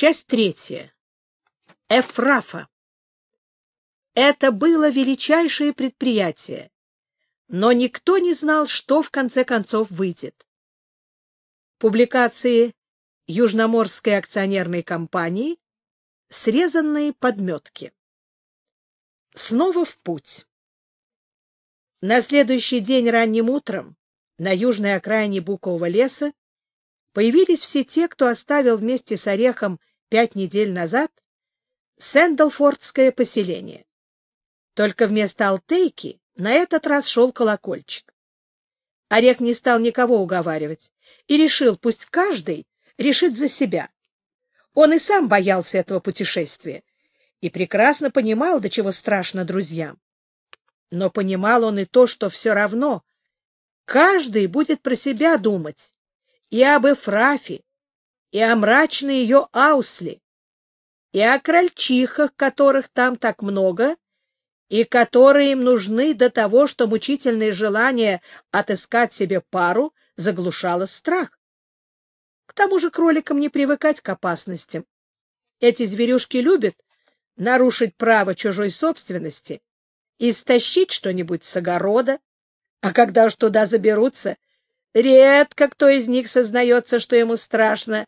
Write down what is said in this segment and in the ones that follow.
Часть третья. Эфрафа. Это было величайшее предприятие, но никто не знал, что в конце концов выйдет. Публикации Южноморской акционерной компании «Срезанные подметки». Снова в путь. На следующий день ранним утром на южной окраине Букового леса появились все те, кто оставил вместе с Орехом пять недель назад Сэндалфордское поселение. Только вместо Алтейки на этот раз шел колокольчик. Орех не стал никого уговаривать и решил, пусть каждый решит за себя. Он и сам боялся этого путешествия и прекрасно понимал, до чего страшно друзьям. Но понимал он и то, что все равно каждый будет про себя думать и об Эфрафе, и о мрачной ее Аусли, и о крольчихах, которых там так много, и которые им нужны до того, что мучительное желание отыскать себе пару заглушало страх. К тому же кроликам не привыкать к опасностям. Эти зверюшки любят нарушить право чужой собственности и стащить что-нибудь с огорода, а когда уж туда заберутся, редко кто из них сознается, что ему страшно,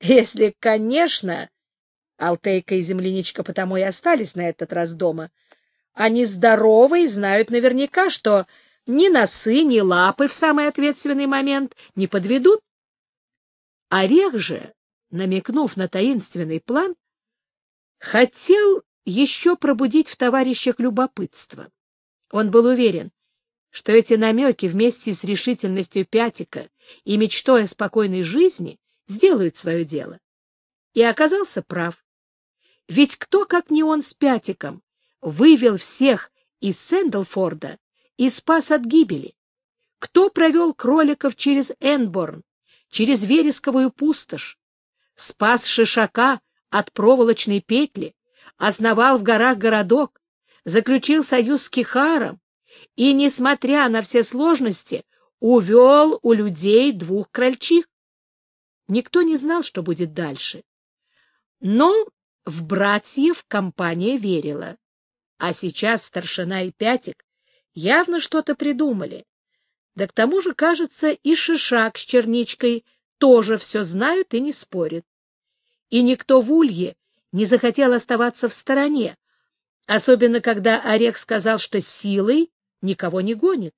если, конечно, Алтейка и Земляничка потому и остались на этот раз дома, они здоровы и знают наверняка, что ни носы, ни лапы в самый ответственный момент не подведут. Орех же, намекнув на таинственный план, хотел еще пробудить в товарищах любопытство. Он был уверен, что эти намеки вместе с решительностью Пятика и мечтой о спокойной жизни сделают свое дело. И оказался прав. Ведь кто, как не он с Пятиком, вывел всех из Сэндлфорда и спас от гибели? Кто провел кроликов через Энборн, через вересковую пустошь, спас Шишака от проволочной петли, основал в горах городок, заключил союз с Кихаром и, несмотря на все сложности, увел у людей двух крольчих. Никто не знал, что будет дальше. Но в братьев компания верила. А сейчас старшина и Пятик явно что-то придумали. Да к тому же, кажется, и Шишак с Черничкой тоже все знают и не спорят. И никто в Улье не захотел оставаться в стороне, особенно когда Орех сказал, что силой никого не гонит.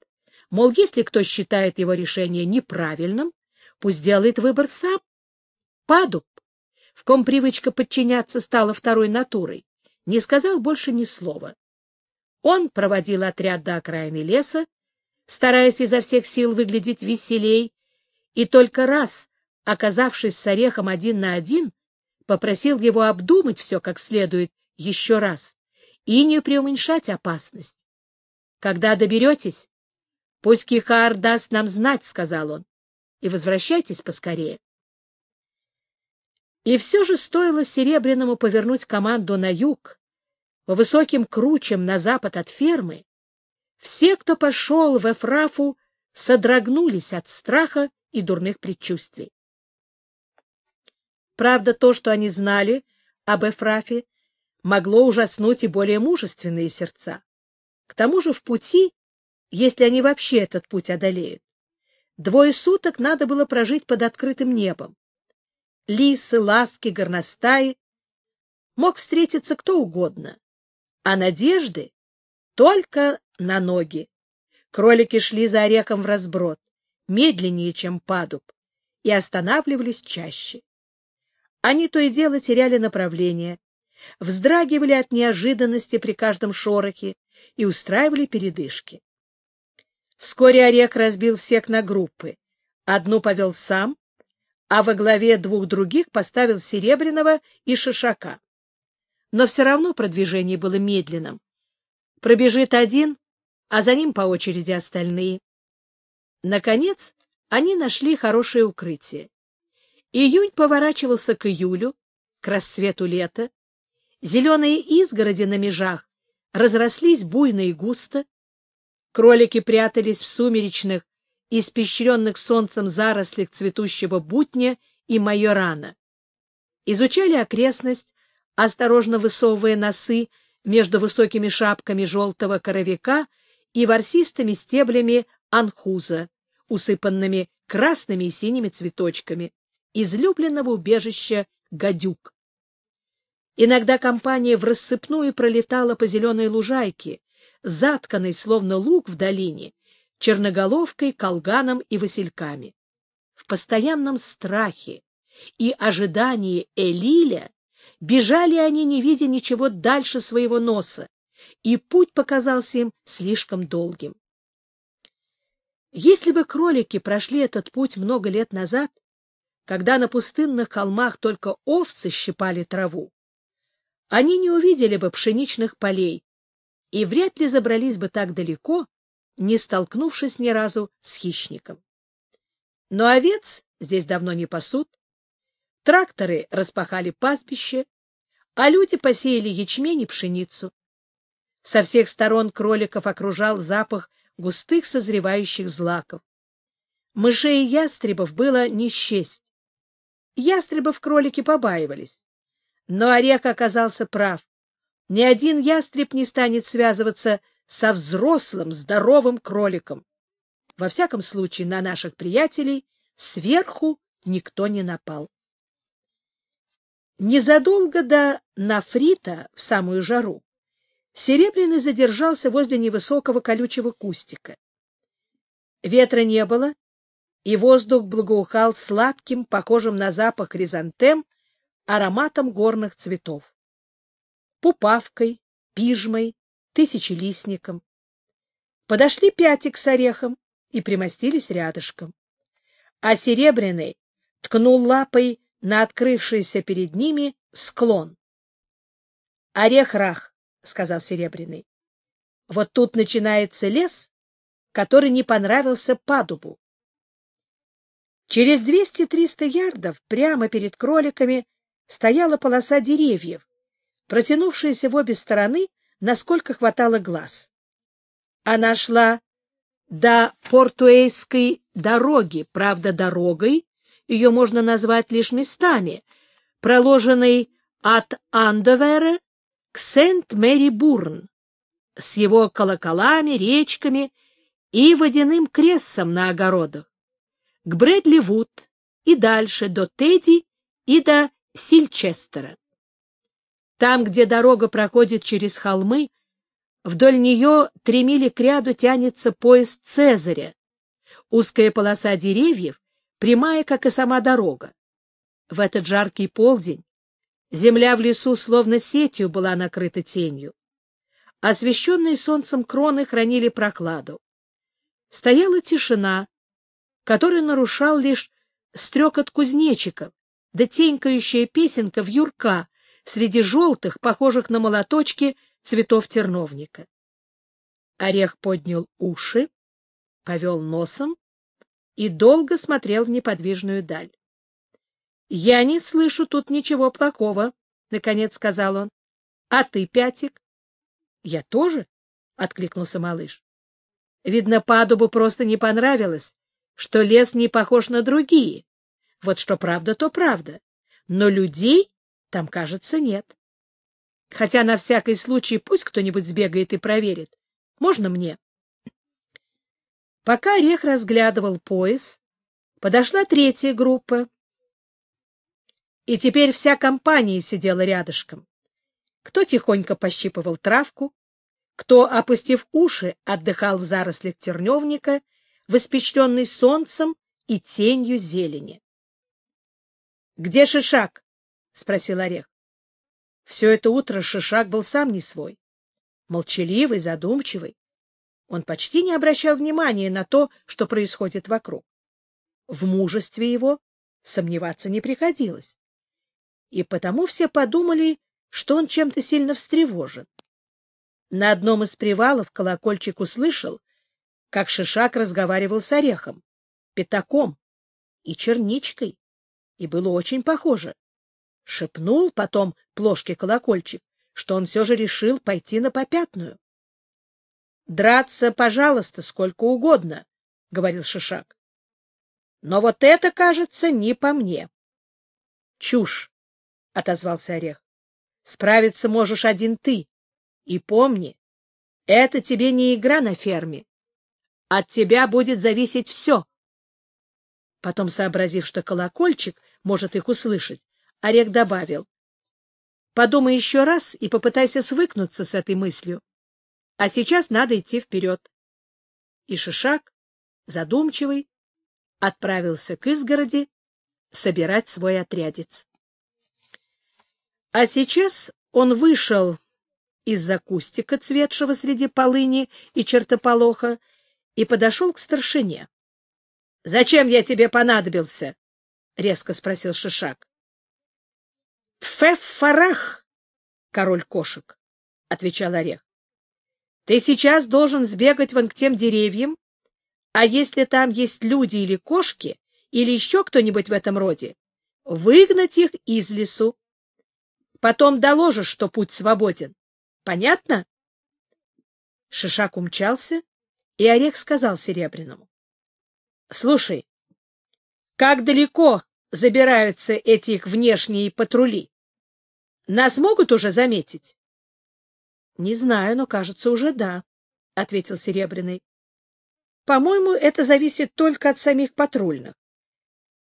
Мол, если кто считает его решение неправильным, пусть делает выбор сам. Падуб, в ком привычка подчиняться стала второй натурой, не сказал больше ни слова. Он проводил отряд до окраины леса, стараясь изо всех сил выглядеть веселей, и только раз, оказавшись с Орехом один на один, попросил его обдумать все как следует еще раз и не преуменьшать опасность. Когда доберетесь, пусть Кихар даст нам знать, — сказал он, — и возвращайтесь поскорее. И все же стоило Серебряному повернуть команду на юг, по высоким кручам на запад от фермы, все, кто пошел в Эфрафу, содрогнулись от страха и дурных предчувствий. Правда, то, что они знали об Эфрафе, могло ужаснуть и более мужественные сердца. К тому же в пути, если они вообще этот путь одолеют, двое суток надо было прожить под открытым небом. Лисы, ласки, горностаи мог встретиться кто угодно, а надежды только на ноги. Кролики шли за орехом в разброд, медленнее, чем падуб, и останавливались чаще. Они то и дело теряли направление, вздрагивали от неожиданности при каждом шорохе и устраивали передышки. Вскоре Орех разбил всех на группы. Одну повел сам, а во главе двух других поставил Серебряного и Шишака. Но все равно продвижение было медленным. Пробежит один, а за ним по очереди остальные. Наконец, они нашли хорошее укрытие. Июнь поворачивался к июлю, к расцвету лета. Зеленые изгороди на межах разрослись буйно и густо. Кролики прятались в сумеречных, испещренных солнцем зарослях цветущего бутня и майорана. изучали окрестность, осторожно высовывая носы между высокими шапками желтого коровика и ворсистыми стеблями анхуза, усыпанными красными и синими цветочками, излюбленного убежища гадюк. Иногда компания в рассыпную пролетала по зеленой лужайке, затканной, словно лук в долине, черноголовкой, колганом и васильками. В постоянном страхе и ожидании Элиля бежали они, не видя ничего дальше своего носа, и путь показался им слишком долгим. Если бы кролики прошли этот путь много лет назад, когда на пустынных холмах только овцы щипали траву, они не увидели бы пшеничных полей и вряд ли забрались бы так далеко, не столкнувшись ни разу с хищником. Но овец здесь давно не пасут, тракторы распахали пастбище, а люди посеяли ячмень и пшеницу. Со всех сторон кроликов окружал запах густых созревающих злаков. Мышей и ястребов было не счесть. Ястребов кролики побаивались. Но Орех оказался прав. Ни один ястреб не станет связываться со взрослым, здоровым кроликом. Во всяком случае, на наших приятелей сверху никто не напал. Незадолго до Нафрита, в самую жару, Серебряный задержался возле невысокого колючего кустика. Ветра не было, и воздух благоухал сладким, похожим на запах хризантем, ароматом горных цветов. Пупавкой, пижмой, тысячелистником. Подошли пятик с орехом и примостились рядышком. А Серебряный ткнул лапой на открывшийся перед ними склон. Орех-рах, — сказал Серебряный. — Вот тут начинается лес, который не понравился падубу. Через двести-триста ярдов прямо перед кроликами стояла полоса деревьев, протянувшаяся в обе стороны, насколько хватало глаз. Она шла до Портуэйской дороги, правда, дорогой ее можно назвать лишь местами, проложенной от Андовера к Сент-Мэри-Бурн с его колоколами, речками и водяным крессом на огородах, к Брэдли-Вуд и дальше до Тедди и до Сильчестера. Там, где дорога проходит через холмы, вдоль нее три мили кряду тянется поезд Цезаря, узкая полоса деревьев, прямая, как и сама дорога. В этот жаркий полдень Земля в лесу словно сетью была накрыта тенью. Освещенные солнцем кроны хранили прохладу. Стояла тишина, которую нарушал лишь стрекот кузнечиков, да тенькающая песенка в юрка среди желтых, похожих на молоточки, цветов терновника. Орех поднял уши, повел носом и долго смотрел в неподвижную даль. — Я не слышу тут ничего плохого, — наконец сказал он. — А ты, Пятик? — Я тоже, — откликнулся малыш. Видно, падубу просто не понравилось, что лес не похож на другие. Вот что правда, то правда. Но людей там, кажется, нет. Хотя на всякий случай пусть кто-нибудь сбегает и проверит. Можно мне? Пока Орех разглядывал пояс, подошла третья группа, и теперь вся компания сидела рядышком. Кто тихонько пощипывал травку, кто, опустив уши, отдыхал в зарослях терневника, воспечленный солнцем и тенью зелени. — Где Шишак? — спросил Орех. Все это утро Шишак был сам не свой. Молчаливый, задумчивый. Он почти не обращал внимания на то, что происходит вокруг. В мужестве его сомневаться не приходилось и потому все подумали, что он чем-то сильно встревожен. На одном из привалов колокольчик услышал, как Шишак разговаривал с орехом, пятаком и черничкой, и было очень похоже. Шепнул потом плошке колокольчик, что он все же решил пойти на попятную. — Драться, пожалуйста, сколько угодно, — говорил Шишак. — Но вот это, кажется, не по мне. — Чушь, — отозвался Орех. — Справиться можешь один ты. И помни, это тебе не игра на ферме. От тебя будет зависеть все. Потом, сообразив, что колокольчик может их услышать, Орех добавил. — Подумай еще раз и попытайся свыкнуться с этой мыслью. А сейчас надо идти вперед. И Шишак, задумчивый, отправился к изгороди собирать свой отрядец. А сейчас он вышел из-за кустика, цветшего среди полыни и чертополоха, и подошел к старшине. — Зачем я тебе понадобился? — резко спросил Шишак. — Пфеф-фарах, король кошек, — отвечал Орех. — Ты сейчас должен сбегать вон к тем деревьям, а если там есть люди или кошки, или еще кто-нибудь в этом роде, выгнать их из лесу. Потом доложишь, что путь свободен. Понятно? Шишак умчался, и Орех сказал Серебряному. — Слушай, как далеко забираются эти их внешние патрули? Нас могут уже заметить? — Не знаю, но, кажется, уже да, — ответил Серебряный. — По-моему, это зависит только от самих патрульных.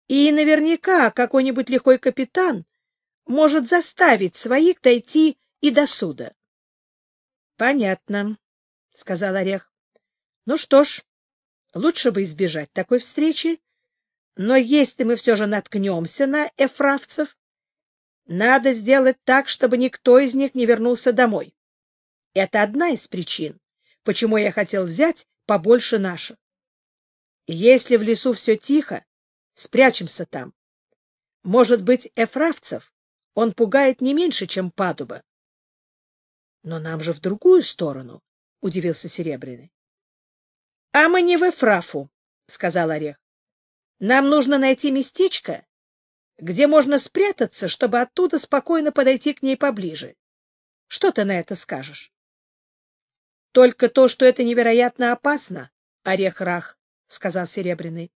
И наверняка какой-нибудь лихой капитан может заставить своих дойти и до суда. — Понятно, — сказал Орех. — Ну что ж, лучше бы избежать такой встречи, но если мы все же наткнемся на эфравцев, надо сделать так, чтобы никто из них не вернулся домой. Это одна из причин, почему я хотел взять побольше наших. Если в лесу все тихо, Спрячемся там. Может быть, эфравцев он пугает не меньше, чем падуба. — Но нам же в другую сторону, — удивился Серебряный. — А мы не в Эфрафу, — сказал Орех. — Нам нужно найти местечко, где можно спрятаться, чтобы оттуда спокойно подойти к ней поближе. Что ты на это скажешь? — Только то, что это невероятно опасно, Орех Рах, — сказал Серебряный.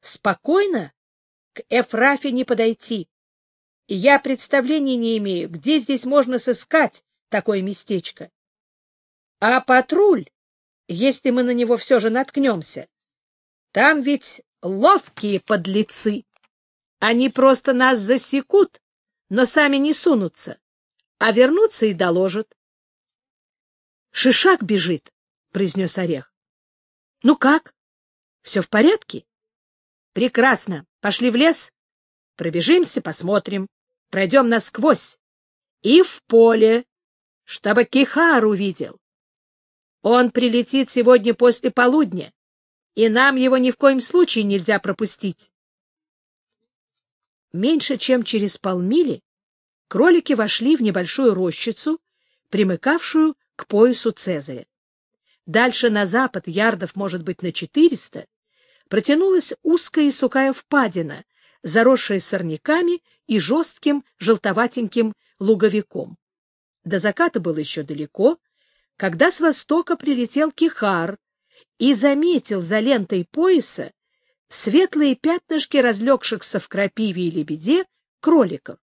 Спокойно к Эфрафе не подойти. Я представления не имею, где здесь можно сыскать такое местечко. А патруль, если мы на него все же наткнемся, там ведь ловкие подлецы. Они просто нас засекут, но сами не сунутся, а вернутся и доложат. — Шишак бежит, — произнес Орех. — Ну как? Все в порядке? Прекрасно. Пошли в лес, пробежимся, посмотрим, пройдем насквозь. И в поле, чтобы Кихар увидел. Он прилетит сегодня после полудня, и нам его ни в коем случае нельзя пропустить. Меньше чем через полмили кролики вошли в небольшую рощицу, примыкавшую к поясу Цезаря. Дальше на запад, ярдов, может быть, на четыреста, протянулась узкая и сухая впадина, заросшая сорняками и жестким желтоватеньким луговиком. До заката было еще далеко, когда с востока прилетел кихар и заметил за лентой пояса светлые пятнышки разлегшихся в крапиве и лебеде кроликов.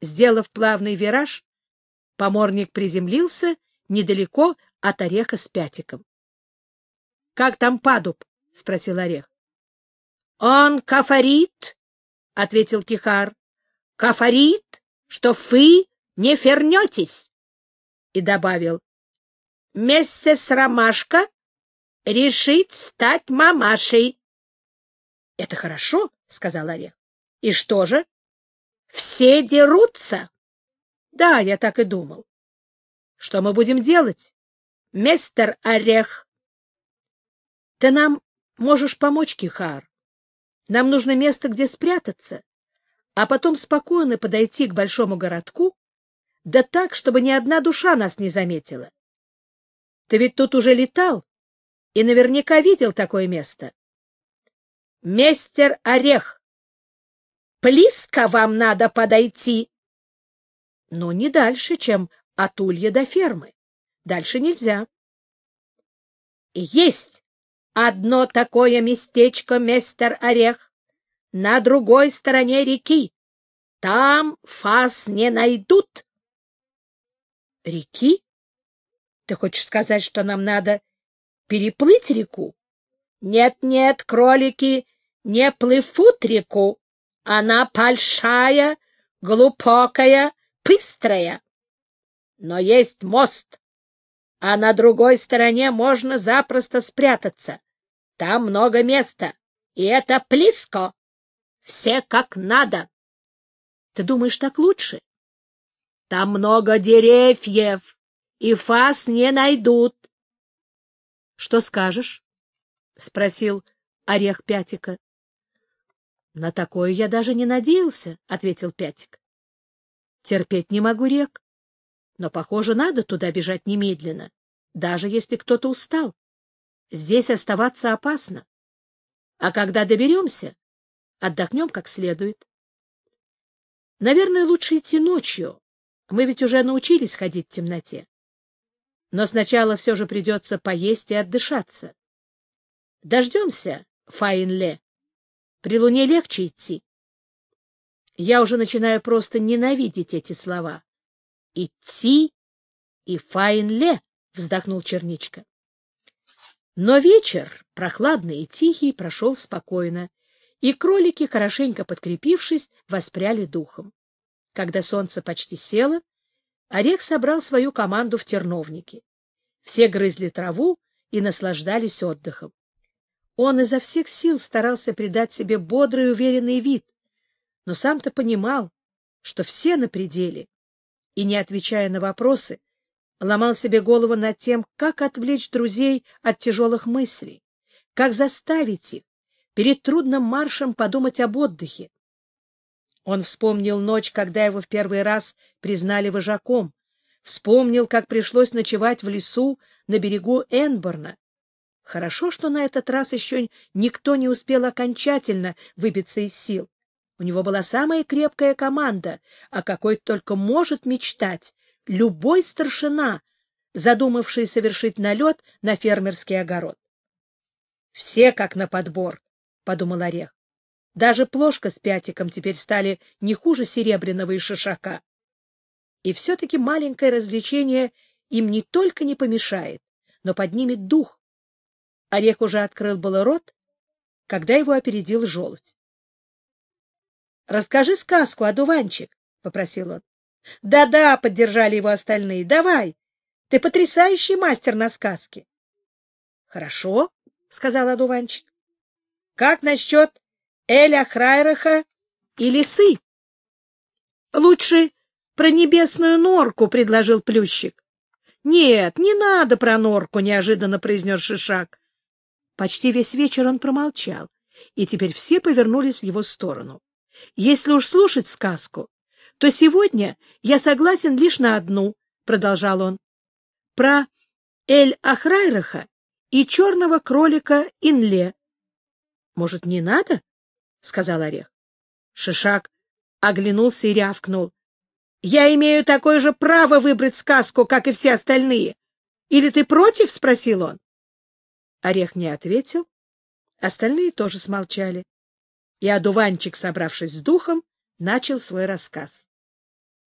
Сделав плавный вираж, поморник приземлился недалеко от ореха с пятиком. — Как там падуб? — спросил Орех. — Он кафарит, — ответил Кихар. — Кафарит, что вы не фернетесь. И добавил. — Мессес Ромашка решит стать мамашей. — Это хорошо, — сказал Орех. — И что же? — Все дерутся. — Да, я так и думал. — Что мы будем делать, мистер Орех? — Ты нам Можешь помочь, Кихар. Нам нужно место, где спрятаться, а потом спокойно подойти к большому городку, да так, чтобы ни одна душа нас не заметила. Ты ведь тут уже летал и наверняка видел такое место. Мистер Орех, близко вам надо подойти. Но не дальше, чем от улья до фермы. Дальше нельзя. Есть Одно такое местечко, мистер Орех, на другой стороне реки. Там фас не найдут. Реки? Ты хочешь сказать, что нам надо переплыть реку? Нет-нет, кролики не плывут реку. Она большая, глубокая, быстрая. Но есть мост, а на другой стороне можно запросто спрятаться. Там много места, и это близко. Все как надо. Ты думаешь, так лучше? Там много деревьев, и фас не найдут. — Что скажешь? — спросил Орех Пятика. — На такое я даже не надеялся, — ответил Пятик. — Терпеть не могу рек, но, похоже, надо туда бежать немедленно, даже если кто-то устал. Здесь оставаться опасно. А когда доберемся, отдохнем как следует. Наверное, лучше идти ночью. Мы ведь уже научились ходить в темноте. Но сначала все же придется поесть и отдышаться. Дождемся, Фаинле. При луне легче идти. Я уже начинаю просто ненавидеть эти слова. Идти и Фаинле, вздохнул Черничка. Но вечер, прохладный и тихий, прошел спокойно, и кролики, хорошенько подкрепившись, воспряли духом. Когда солнце почти село, Орех собрал свою команду в терновнике. Все грызли траву и наслаждались отдыхом. Он изо всех сил старался придать себе бодрый и уверенный вид, но сам-то понимал, что все на пределе, и, не отвечая на вопросы, ломал себе голову над тем, как отвлечь друзей от тяжелых мыслей, как заставить их перед трудным маршем подумать об отдыхе. Он вспомнил ночь, когда его в первый раз признали вожаком, вспомнил, как пришлось ночевать в лесу на берегу Энборна. Хорошо, что на этот раз еще никто не успел окончательно выбиться из сил. У него была самая крепкая команда, о какой только может мечтать любой старшина, задумавший совершить налет на фермерский огород. Все как на подбор, — подумал Орех. Даже плошка с пятиком теперь стали не хуже серебряного и шишака. И все-таки маленькое развлечение им не только не помешает, но поднимет дух. Орех уже открыл было рот, когда его опередил желудь. — Расскажи сказку, одуванчик, — попросил он. «Да — Да-да, — поддержали его остальные, — давай. Ты потрясающий мастер на сказки. — Хорошо, — сказал одуванчик. — Как насчет Эля Храйраха и лисы? — Лучше про небесную норку, — предложил Плющик. — Нет, не надо про норку, — неожиданно произнес Шишак. Почти весь вечер он промолчал, и теперь все повернулись в его сторону. Если уж слушать сказку, то сегодня я согласен лишь на одну, — продолжал он, — про Эль-Ахрайраха и черного кролика Инле. — Может, не надо? — сказал Орех. Шишак оглянулся и рявкнул. — Я имею такое же право выбрать сказку, как и все остальные. Или ты против? — спросил он. Орех не ответил. Остальные тоже смолчали. И одуванчик, собравшись с духом, начал свой рассказ.